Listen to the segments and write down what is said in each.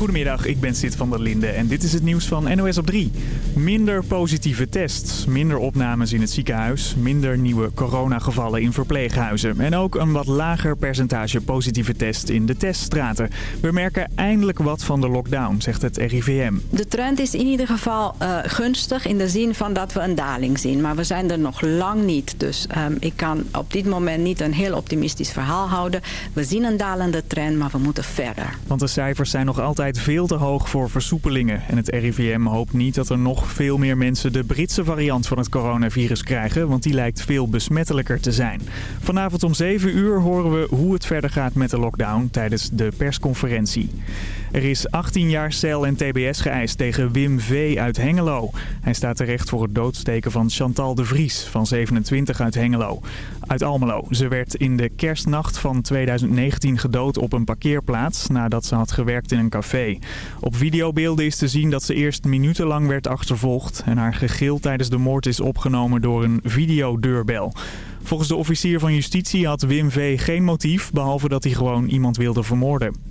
Goedemiddag, ik ben Sid van der Linde en dit is het nieuws van NOS op 3. Minder positieve tests, minder opnames in het ziekenhuis, minder nieuwe coronagevallen in verpleeghuizen... en ook een wat lager percentage positieve test in de teststraten. We merken eindelijk wat van de lockdown, zegt het RIVM. De trend is in ieder geval uh, gunstig in de zin van dat we een daling zien. Maar we zijn er nog lang niet. Dus um, ik kan op dit moment niet een heel optimistisch verhaal houden. We zien een dalende trend, maar we moeten verder. Want de cijfers zijn nog altijd veel te hoog voor versoepelingen. En het RIVM hoopt niet dat er nog veel meer mensen de Britse variant van het coronavirus krijgen. Want die lijkt veel besmettelijker te zijn. Vanavond om 7 uur horen we hoe het verder gaat met de lockdown tijdens de persconferentie. Er is 18 jaar cel en tbs geëist tegen Wim V. uit Hengelo. Hij staat terecht voor het doodsteken van Chantal de Vries van 27 uit Hengelo. Uit Almelo. Ze werd in de kerstnacht van 2019 gedood op een parkeerplaats nadat ze had gewerkt in een café. Op videobeelden is te zien dat ze eerst minutenlang werd achtervolgd en haar gegil tijdens de moord is opgenomen door een videodeurbel. Volgens de officier van justitie had Wim V. geen motief, behalve dat hij gewoon iemand wilde vermoorden.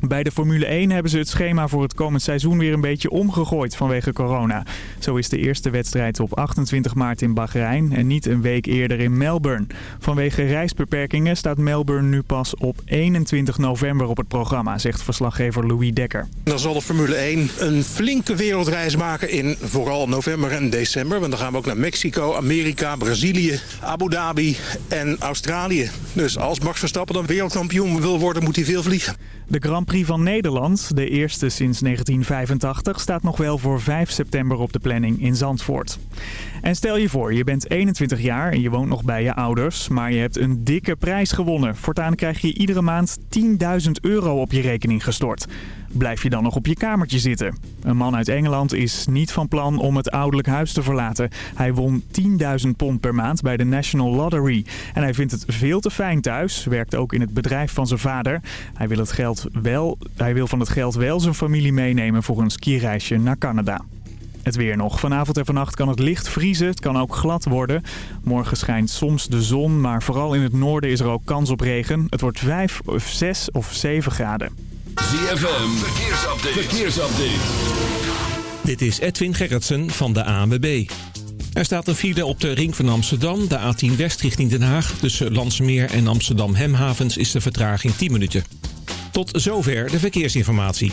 Bij de Formule 1 hebben ze het schema voor het komend seizoen weer een beetje omgegooid vanwege corona. Zo is de eerste wedstrijd op 28 maart in Bahrein en niet een week eerder in Melbourne. Vanwege reisbeperkingen staat Melbourne nu pas op 21 november op het programma, zegt verslaggever Louis Dekker. Dan zal de Formule 1 een flinke wereldreis maken in vooral november en december. Want dan gaan we ook naar Mexico, Amerika, Brazilië, Abu Dhabi en Australië. Dus als Max Verstappen dan wereldkampioen wil worden, moet hij veel vliegen. De Grand Prix van Nederland, de eerste sinds 1985, staat nog wel voor 5 september op de planning in Zandvoort. En stel je voor, je bent 21 jaar en je woont nog bij je ouders, maar je hebt een dikke prijs gewonnen. Voortaan krijg je iedere maand 10.000 euro op je rekening gestort. Blijf je dan nog op je kamertje zitten? Een man uit Engeland is niet van plan om het ouderlijk huis te verlaten. Hij won 10.000 pond per maand bij de National Lottery. En hij vindt het veel te fijn thuis, werkt ook in het bedrijf van zijn vader. Hij wil, het geld wel, hij wil van het geld wel zijn familie meenemen voor een skireisje naar Canada. Het weer nog. Vanavond en vannacht kan het licht vriezen. Het kan ook glad worden. Morgen schijnt soms de zon, maar vooral in het noorden is er ook kans op regen. Het wordt 5, 6 of 7 graden. ZFM, verkeersupdate. verkeersupdate. Dit is Edwin Gerritsen van de ANWB. Er staat een file op de ring van Amsterdam, de A10 West richting Den Haag. Tussen Landsmeer en Amsterdam Hemhavens is de vertraging 10 minuten. Tot zover de verkeersinformatie.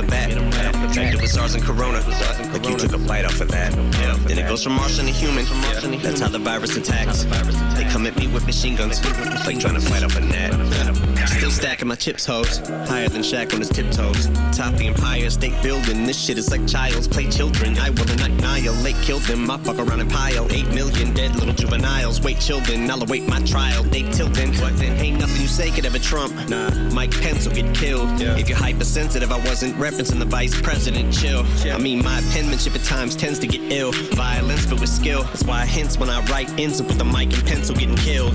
The bat. Infected with SARS and Corona. Like you took a bite off of that. Then it goes from Martian to human. That's how the virus attacks. They come at me with machine guns. Like trying to fight off a net. Still stacking my chips, hoes. Higher than Shaq on his tiptoes. Top the Empire State Building. This shit is like child's play children. I will not annihilate, kill them. I fuck around and pile. Eight million dead little juveniles. Wait, children. I'll await my trial. They tilting. What then? Ain't nothing you say could ever trump. Nah, Mike Pence will get killed. If you're hypersensitive, I wasn't referencing the vice president. Chill. I mean, my penmanship at times tends to get ill. Violence, but with skill. That's why I hints when I write ends up with the mic and pencil getting killed.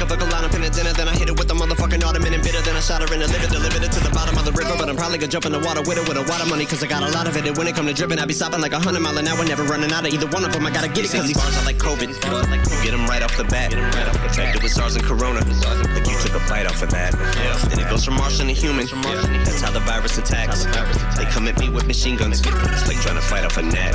of a line up in a dinner. Then I hit it with the motherfucking ottoman and bitter. Then I shot her in the liver, delivered it to the bottom of the river. But I'm probably gonna jump in the water with her with a water money, cause I got a lot of it. And when it come to dripping, I be stopping like a hundred mile an hour, never running out of either one of them. I gotta get it, cause these bars are like COVID. You get them right off the bat. Infected with SARS and Corona. Like you took a bite off of that. Then it goes from Martian to human. That's how the virus attacks. They come at me with machine guns. It's like trying to fight off a net.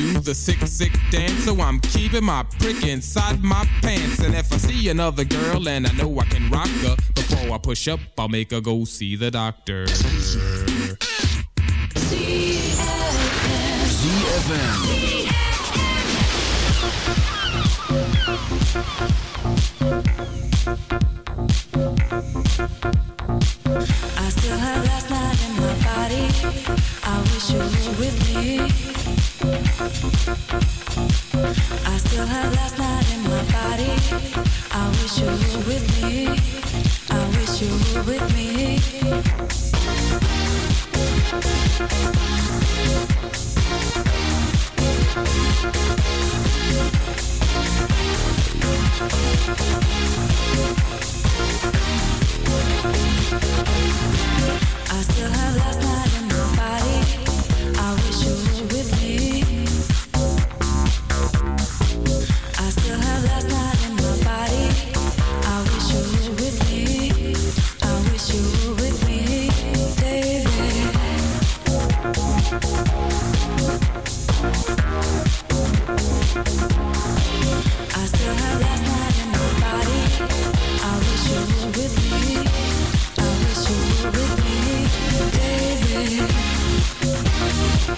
the sick, sick dance. So I'm keeping my prick inside my pants. And if I see another girl and I know I can rock her, before I push up, I'll make her go see the doctor. I still have last night in my body. I wish you were with me. I still have last night in my body. I wish you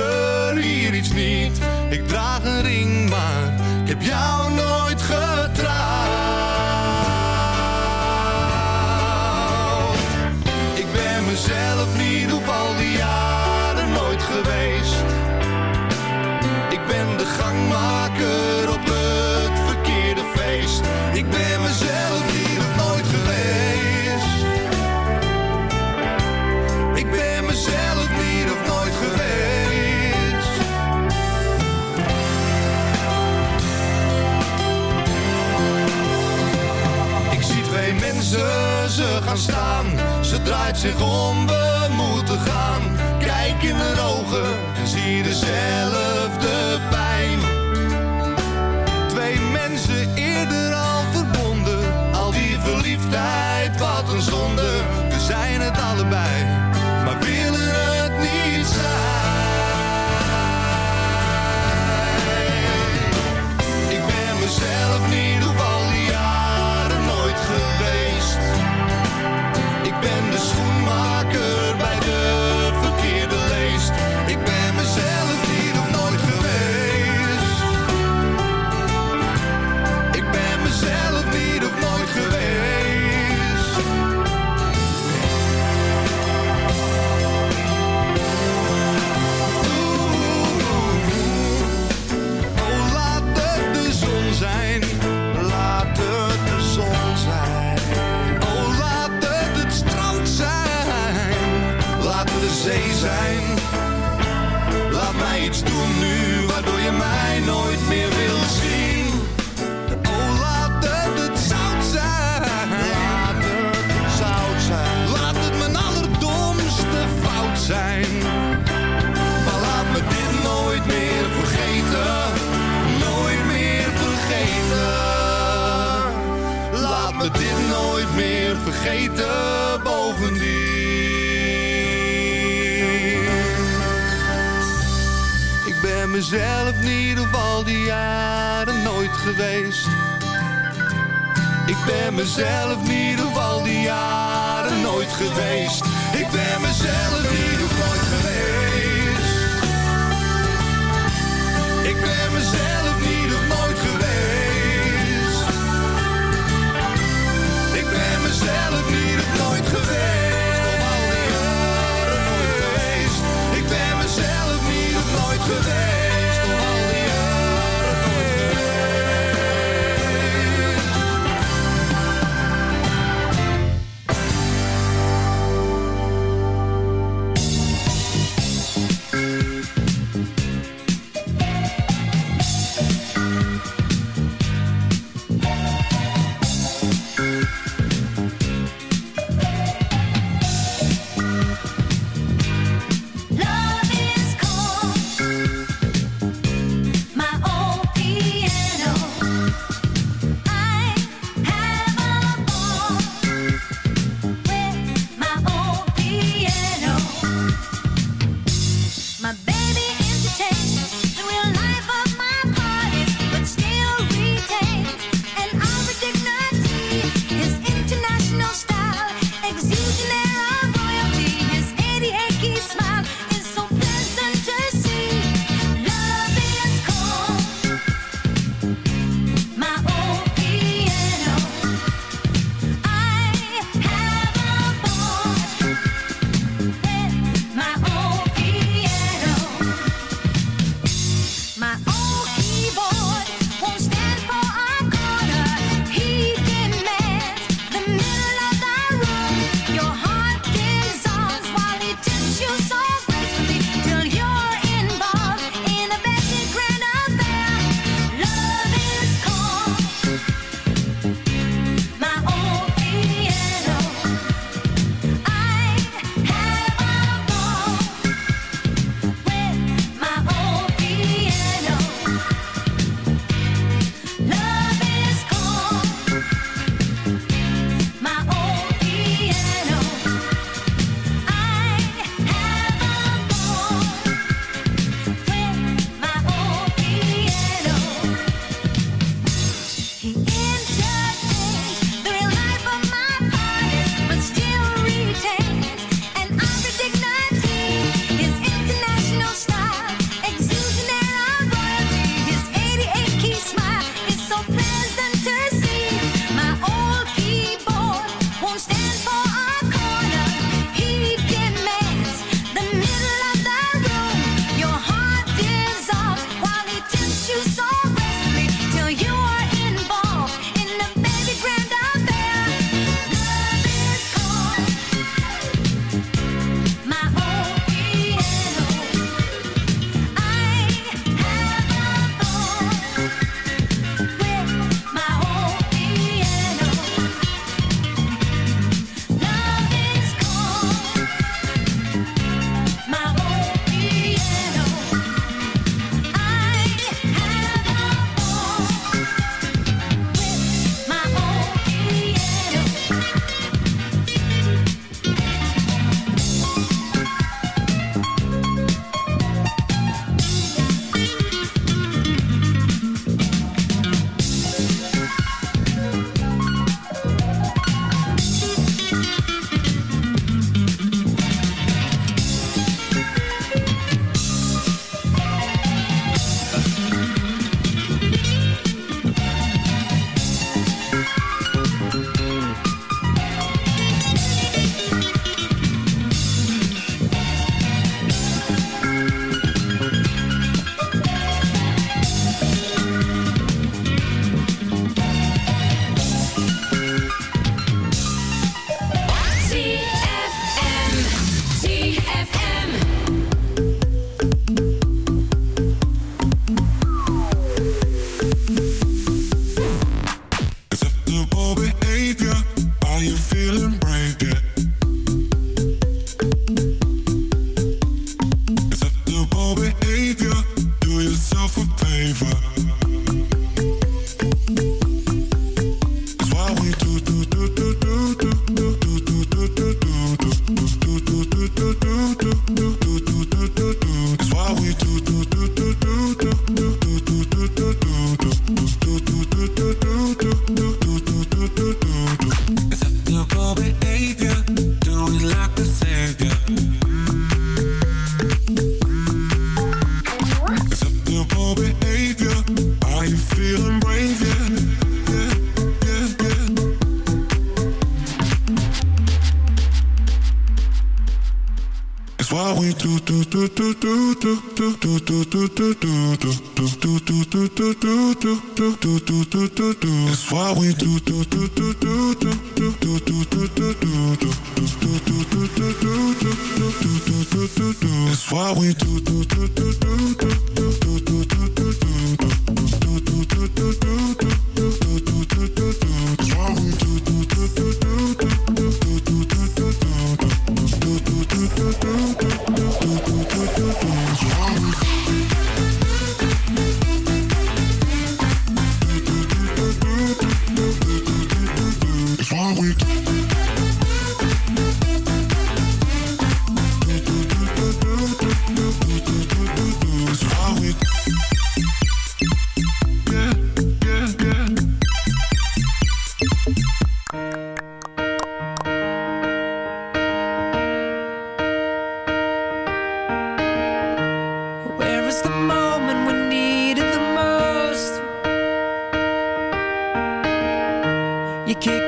de staan. Ze draait zich om, we moeten gaan. Kijk in de ogen en zie de zelf.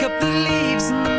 Up the leaves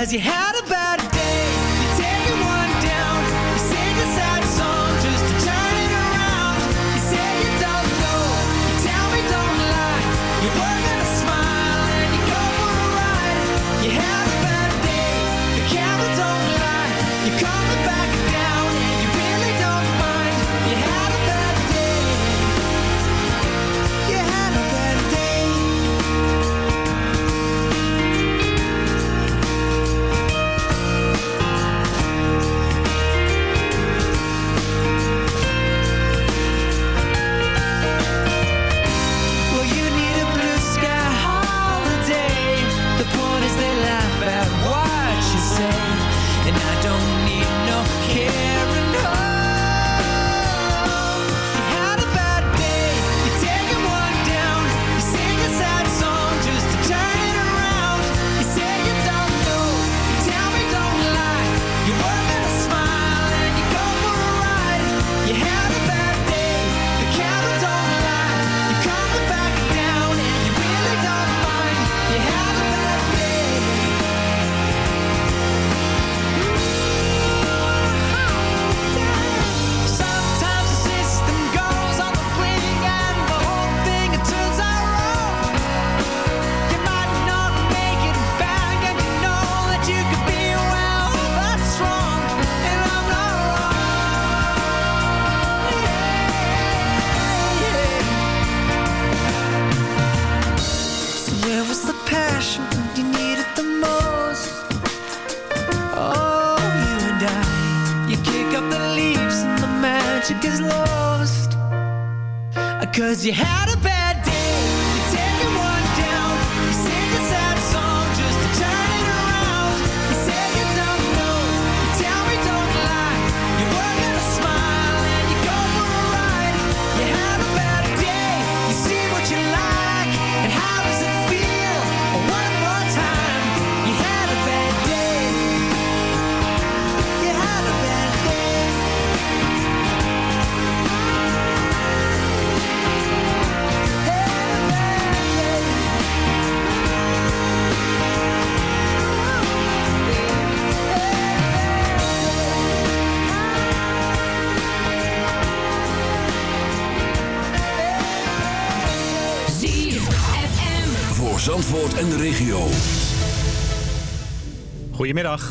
Cause you had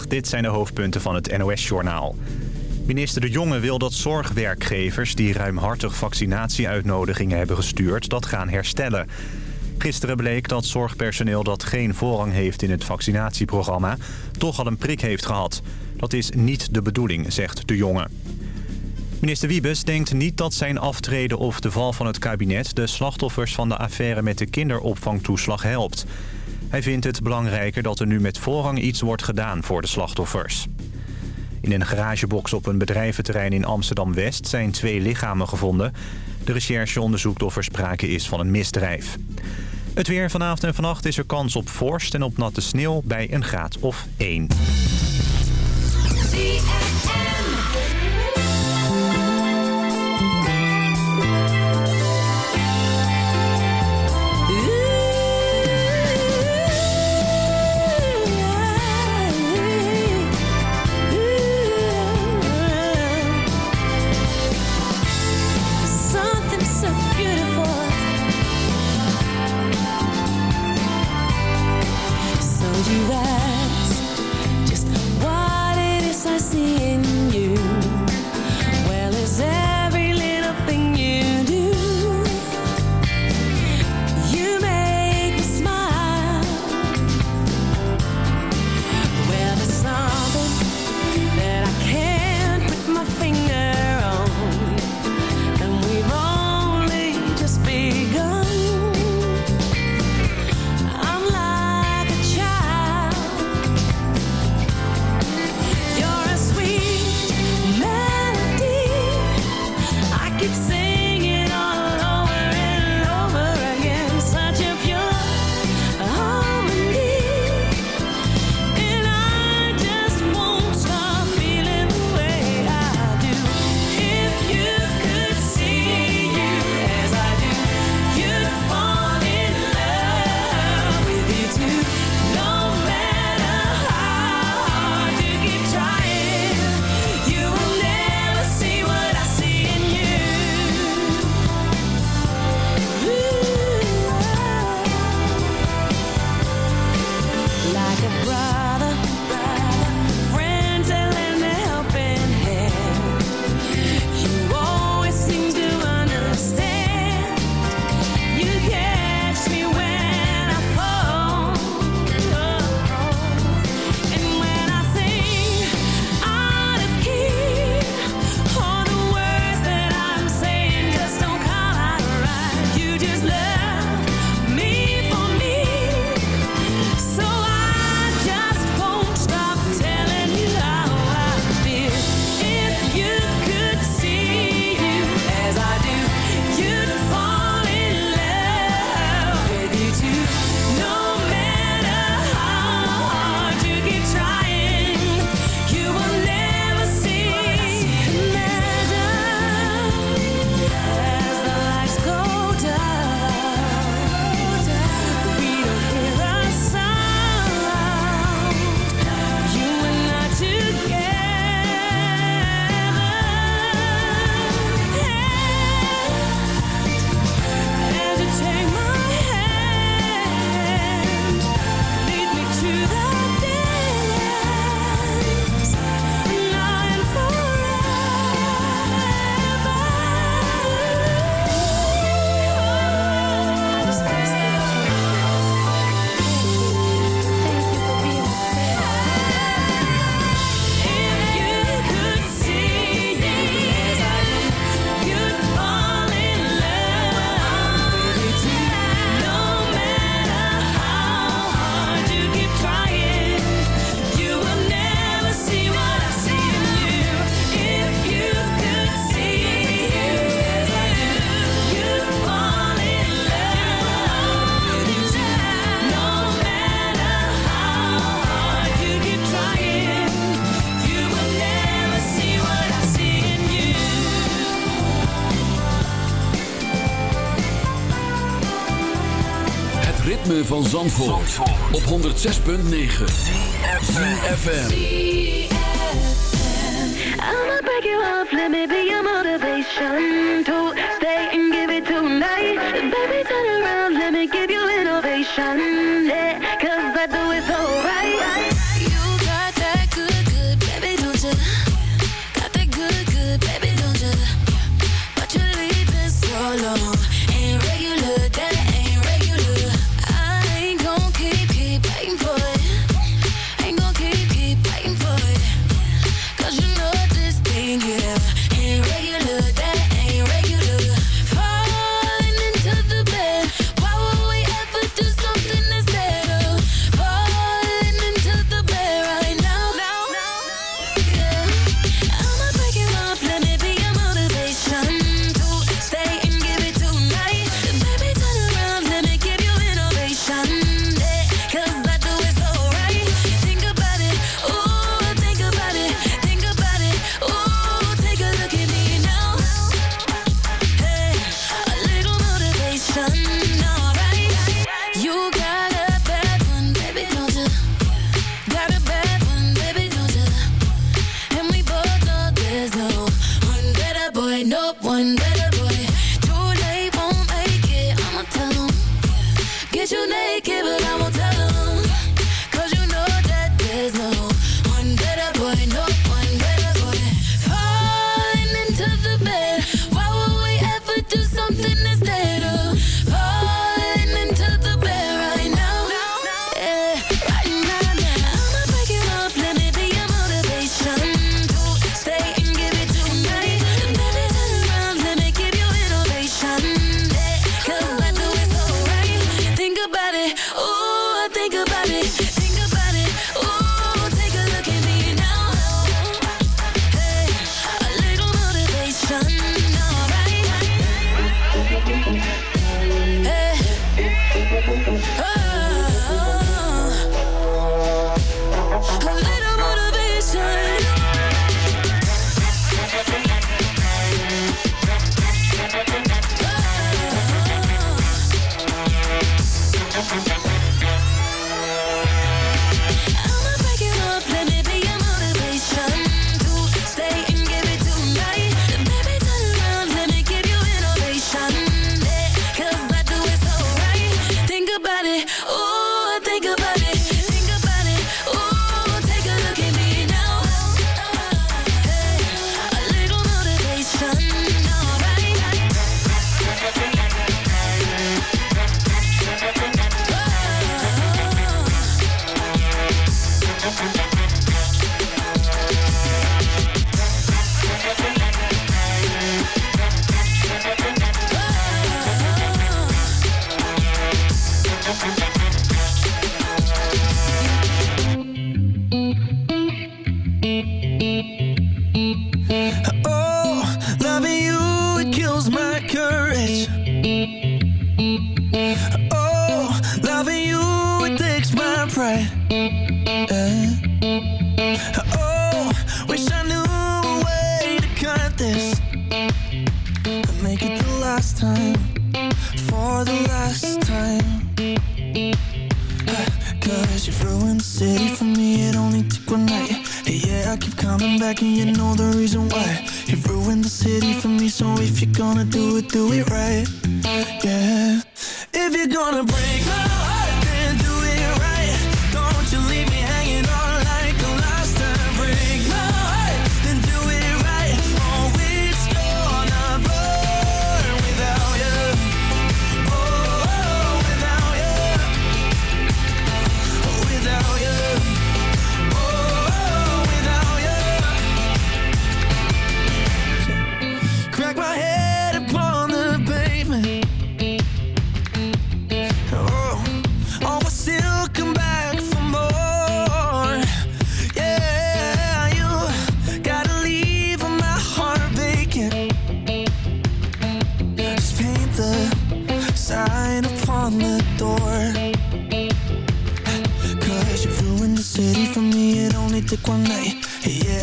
dit zijn de hoofdpunten van het NOS-journaal. Minister De Jonge wil dat zorgwerkgevers die ruimhartig vaccinatieuitnodigingen hebben gestuurd... dat gaan herstellen. Gisteren bleek dat zorgpersoneel dat geen voorrang heeft in het vaccinatieprogramma... toch al een prik heeft gehad. Dat is niet de bedoeling, zegt De Jonge. Minister Wiebes denkt niet dat zijn aftreden of de val van het kabinet... de slachtoffers van de affaire met de kinderopvangtoeslag helpt. Hij vindt het belangrijker dat er nu met voorrang iets wordt gedaan voor de slachtoffers. In een garagebox op een bedrijventerrein in Amsterdam-West zijn twee lichamen gevonden. De recherche onderzoekt of er sprake is van een misdrijf. Het weer vanavond en vannacht is er kans op vorst en op natte sneeuw bij een graad of 1. 106.9 FM.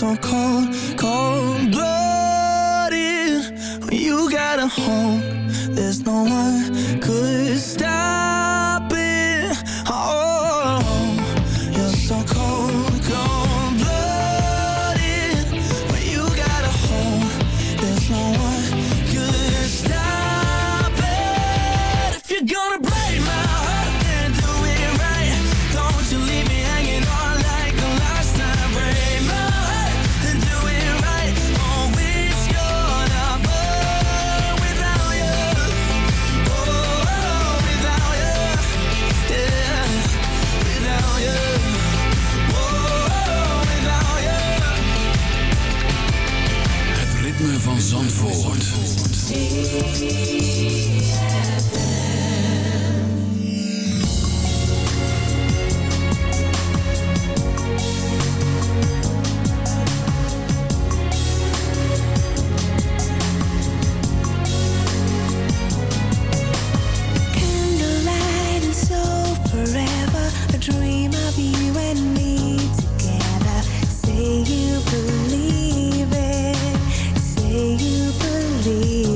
so cold, cold blooded. You got a home. believe.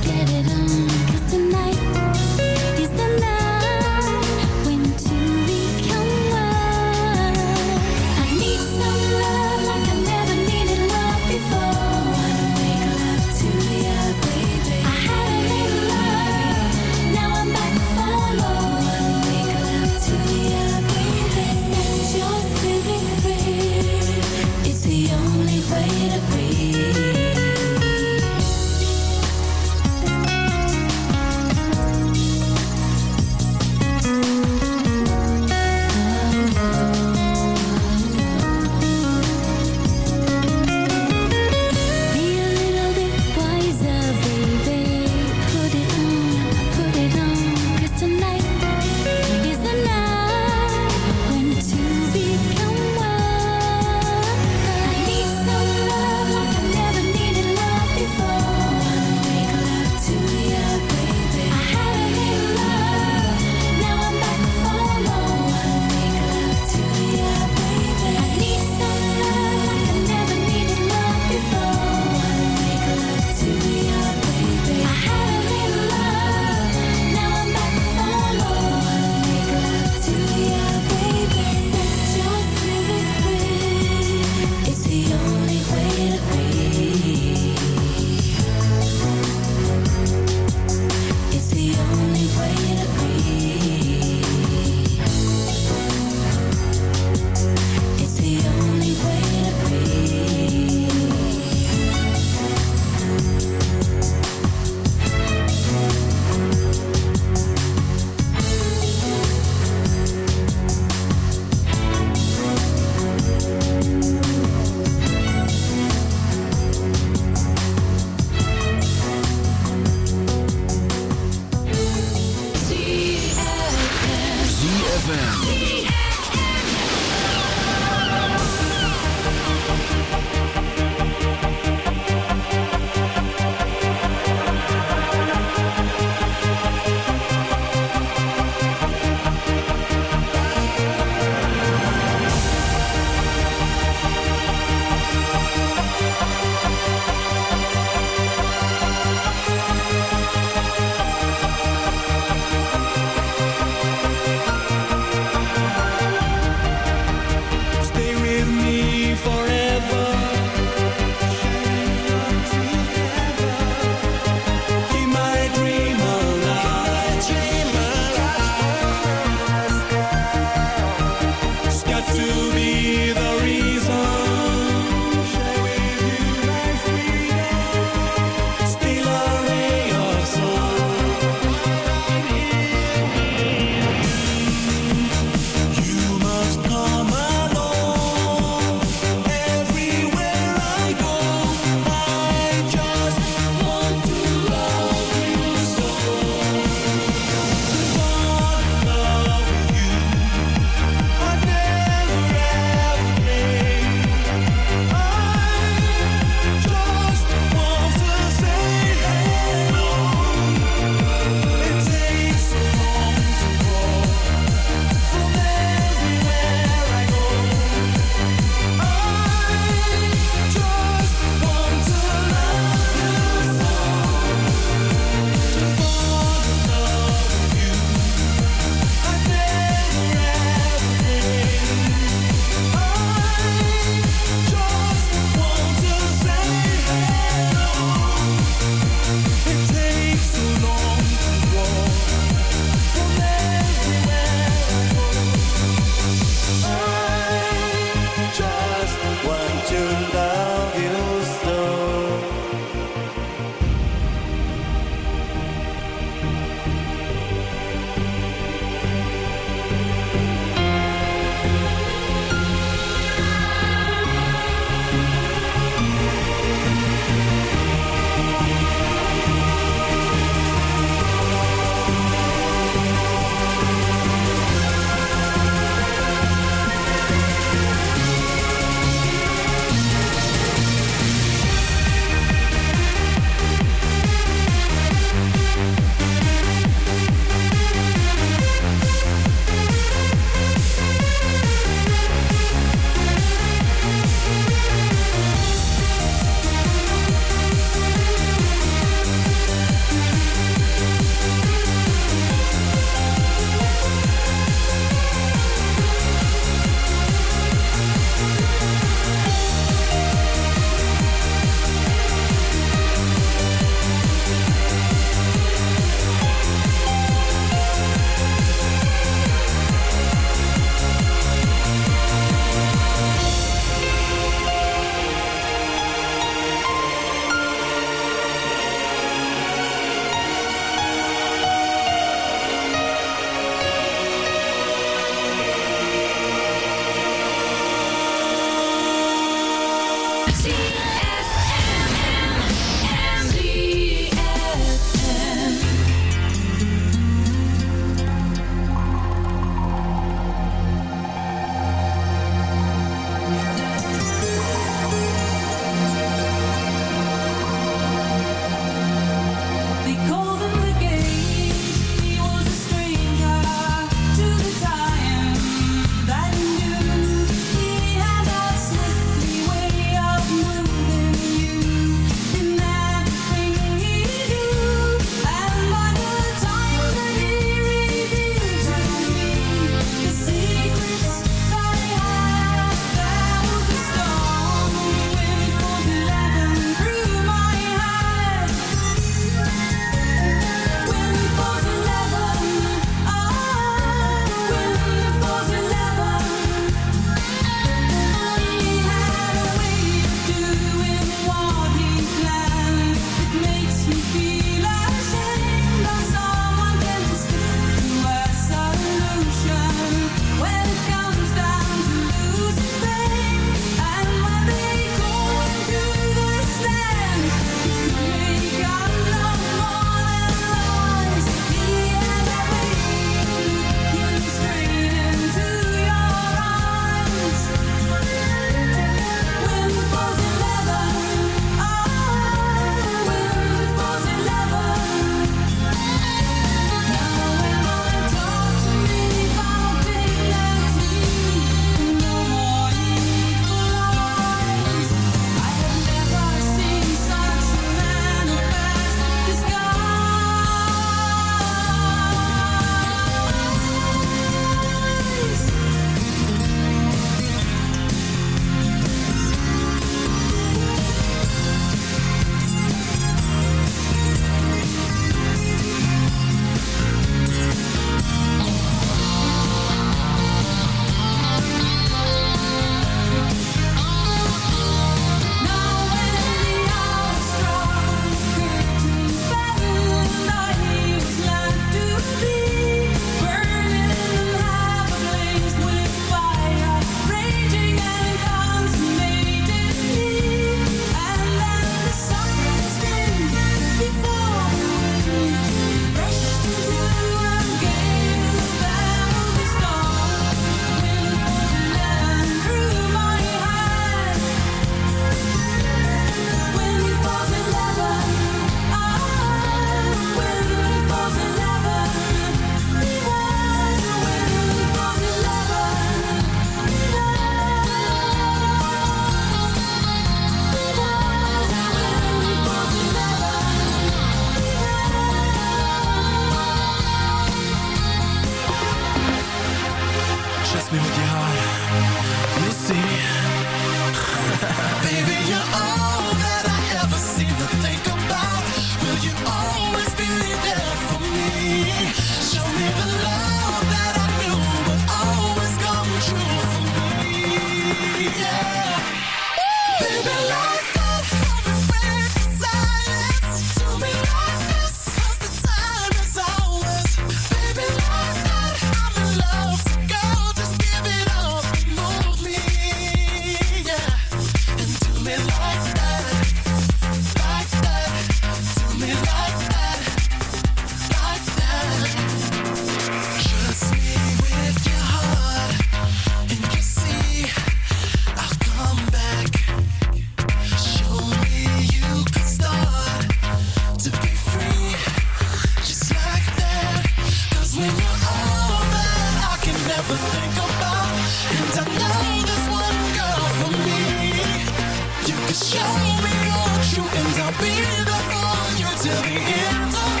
You. Can show me your true, and I'll be there for you till the end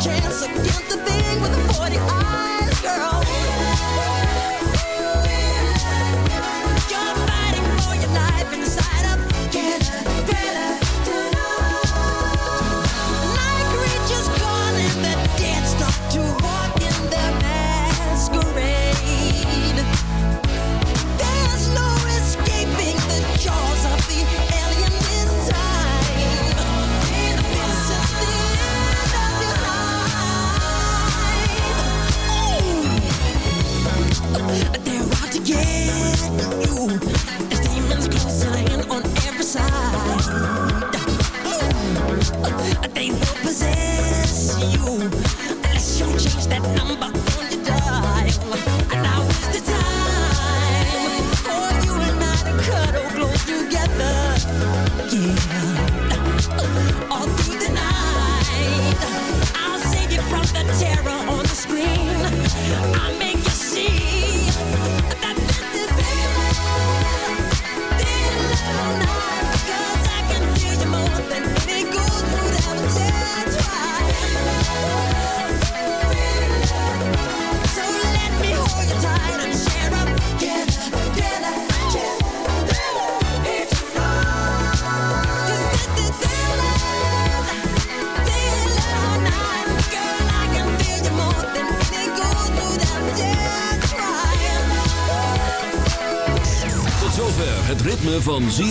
chance against the thing with the 40 eyes, girl.